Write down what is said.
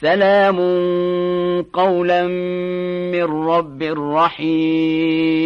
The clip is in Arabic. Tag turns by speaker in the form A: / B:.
A: سلام قولا من رب رحيم.